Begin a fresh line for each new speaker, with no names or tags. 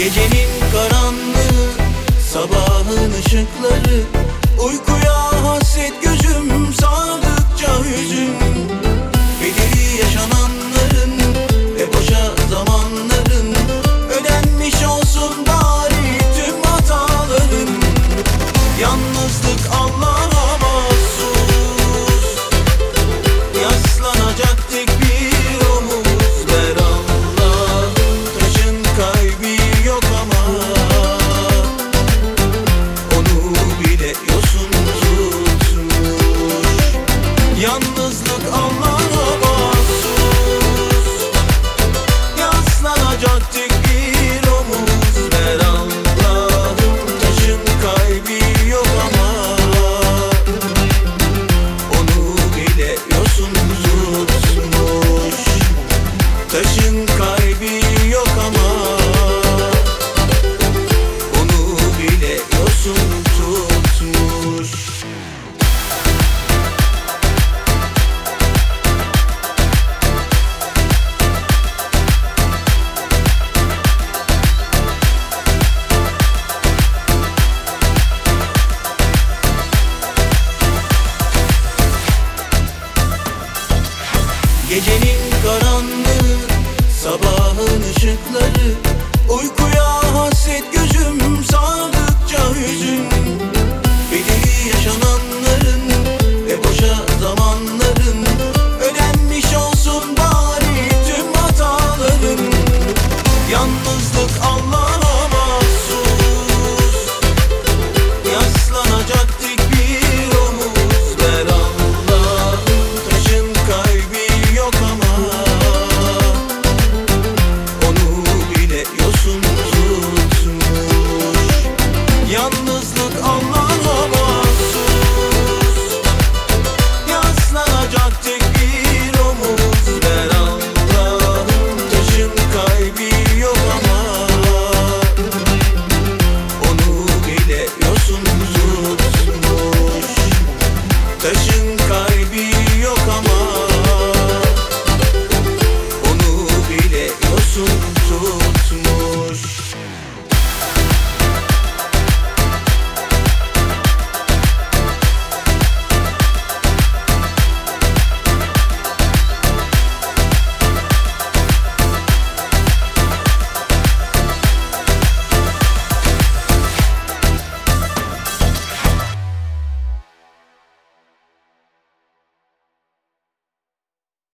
Gecenin karanlığı, sabahın ışıkları. Uykuya hasret gözüm, sardıkça hüzün. Bedeli yaşananların ve boşa zamanların. Ödenmiş olsun bari tüm hataların. Yalnızlık Allah'a Taşın kalbi yok ama Onu bile yosun tutmuş. Gecenin Sabahın ışıkları Uykuya hasret gözüm Sağdıkça hüzün. Yoksun Taşın